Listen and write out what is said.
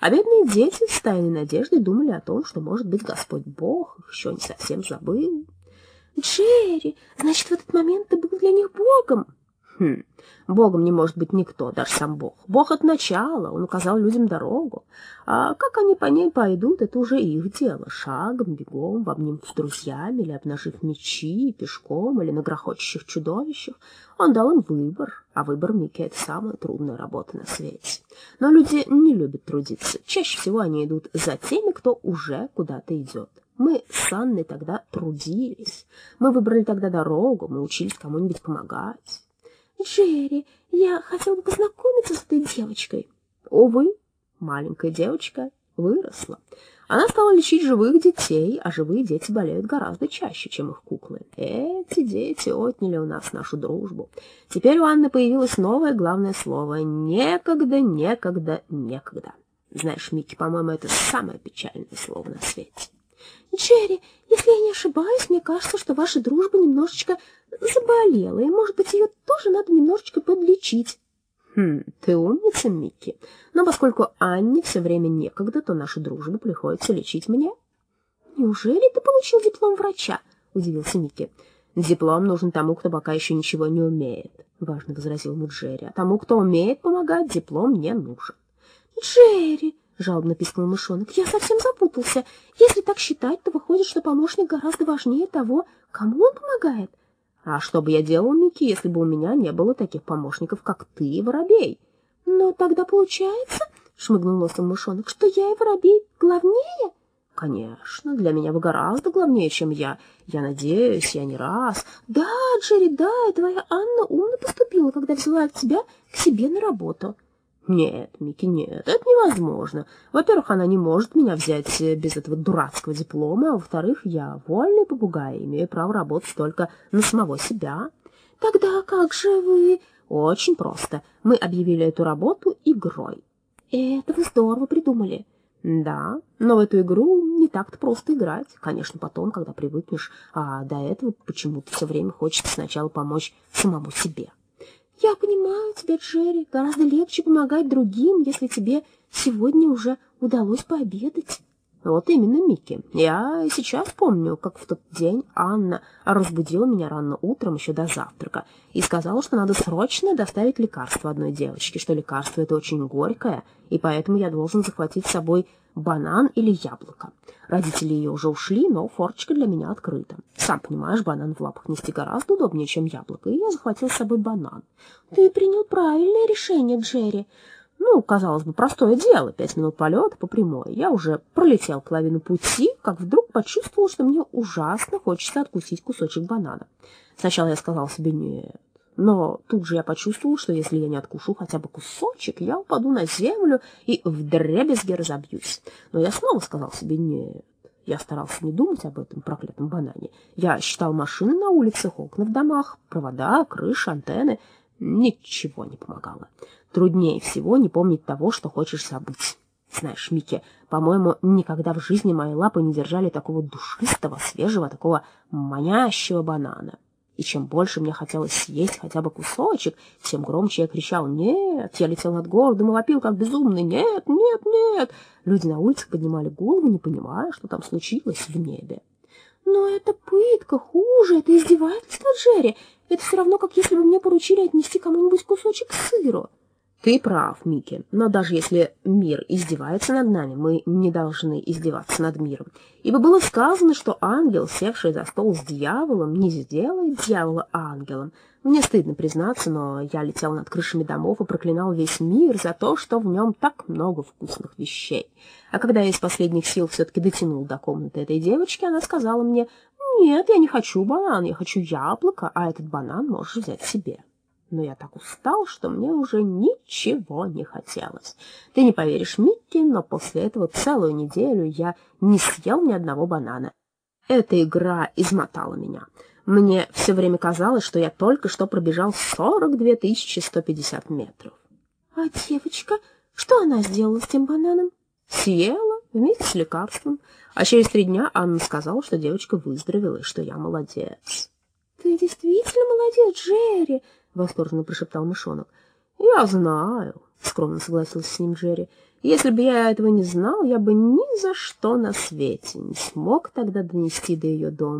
А бедные дети с тайной надеждой думали о том, что, может быть, Господь Бог еще не совсем забыл. «Джерри, значит, в этот момент ты был для них Богом?» Хм, Богом не может быть никто, даже сам Бог. Бог от начала, он указал людям дорогу. А как они по ней пойдут, это уже их дело. Шагом, бегом, в обнимку с друзьями, или обнажив мечи, пешком, или на грохочущих чудовищах. Он дал им выбор, а выбор Микки — это самая трудная работа на свете. Но люди не любят трудиться. Чаще всего они идут за теми, кто уже куда-то идет. Мы с Анной тогда трудились. Мы выбрали тогда дорогу, мы учились кому-нибудь помогать. «Джерри, я хотел бы познакомиться с этой девочкой». Увы, маленькая девочка выросла. Она стала лечить живых детей, а живые дети болеют гораздо чаще, чем их куклы. Эти дети отняли у нас нашу дружбу. Теперь у Анны появилось новое главное слово «некогда, некогда, некогда». Знаешь, Микки, по-моему, это самое печальное слово на свете. Джерри, если я не ошибаюсь, мне кажется, что ваша дружба немножечко заболела, и, может быть, ее тоже надо немножечко подлечить. Хм, ты умница, Микки. Но поскольку Анне все время некогда, то нашу дружбу приходится лечить мне. Неужели ты получил диплом врача? Удивился Микки. Диплом нужен тому, кто пока еще ничего не умеет, важно возразил ему Джерри. А тому, кто умеет помогать, диплом не нужен. Джерри, жалобно пискнул мышонок. «Я совсем запутался. Если так считать, то выходит, что помощник гораздо важнее того, кому он помогает». «А что бы я делал, Микки, если бы у меня не было таких помощников, как ты и Воробей?» «Но тогда получается, — шмыгнул носом мышонок, — что я и Воробей главнее?» «Конечно, для меня вы гораздо главнее, чем я. Я надеюсь, я не раз...» «Да, Джерри, да, твоя Анна умно поступила, когда взяла тебя к себе на работу». Нет, Микки, нет, это невозможно. Во-первых, она не может меня взять без этого дурацкого диплома, а во-вторых, я вольный попугай, имею право работать только на самого себя. Тогда как же вы... Очень просто. Мы объявили эту работу игрой. Это вы здорово придумали. Да, но в эту игру не так-то просто играть. Конечно, потом, когда привыкнешь, а до этого почему-то все время хочется сначала помочь самому себе. Я понимаю тебя, Джерри. Гораздо легче помогать другим, если тебе сегодня уже удалось пообедать. Вот именно, Микки. Я сейчас помню, как в тот день Анна разбудила меня рано утром еще до завтрака и сказала, что надо срочно доставить лекарство одной девочке, что лекарство это очень горькое, и поэтому я должен захватить с собой банан или яблоко. Родители ее уже ушли, но форточка для меня открыта. Сам понимаешь, банан в лапах нести гораздо удобнее, чем яблоко, и я захватил с собой банан. Ты принял правильное решение, Джерри. Ну, казалось бы, простое дело, пять минут полета по прямой. Я уже пролетел половину пути, как вдруг почувствовал, что мне ужасно хочется откусить кусочек банана. Сначала я сказал себе «нет», но тут же я почувствовал, что если я не откушу хотя бы кусочек, я упаду на землю и вдребезги разобьюсь. Но я снова сказал себе «нет». Я старался не думать об этом проклятом банане. Я считал машины на улицах, окна в домах, провода, крыши, антенны. Ничего не помогало. Труднее всего не помнить того, что хочешь забыть. Знаешь, Микки, по-моему, никогда в жизни мои лапы не держали такого душистого, свежего, такого манящего банана. И чем больше мне хотелось съесть хотя бы кусочек, тем громче я кричал «Нет!». Я летел над городом и вопил, как безумный «Нет! Нет! Нет!». Люди на улицах поднимали голову, не понимая, что там случилось в небе. «Но это пытка, хуже, это издевательство, Джерри. Это все равно, как если бы мне поручили отнести кому-нибудь кусочек сыра». Ты прав, Микки, но даже если мир издевается над нами, мы не должны издеваться над миром. Ибо было сказано, что ангел, севший за стол с дьяволом, не сделает дьявола ангелом. Мне стыдно признаться, но я летел над крышами домов и проклинал весь мир за то, что в нем так много вкусных вещей. А когда я из последних сил все-таки дотянул до комнаты этой девочки, она сказала мне, «Нет, я не хочу банан, я хочу яблоко, а этот банан можешь взять себе» но я так устал, что мне уже ничего не хотелось. Ты не поверишь, Микки, но после этого целую неделю я не съел ни одного банана. Эта игра измотала меня. Мне все время казалось, что я только что пробежал 42 150 метров. А девочка, что она сделала с тем бананом? Съела вместе с лекарством. А через три дня Анна сказала, что девочка выздоровела и что я молодец. Ты действительно молодец, Джерри, — восторженно прошептал мышонок. «Я знаю», — скромно согласился с ним Джерри. Если бы я этого не знал, я бы ни за что на свете не смог тогда донести до ее дома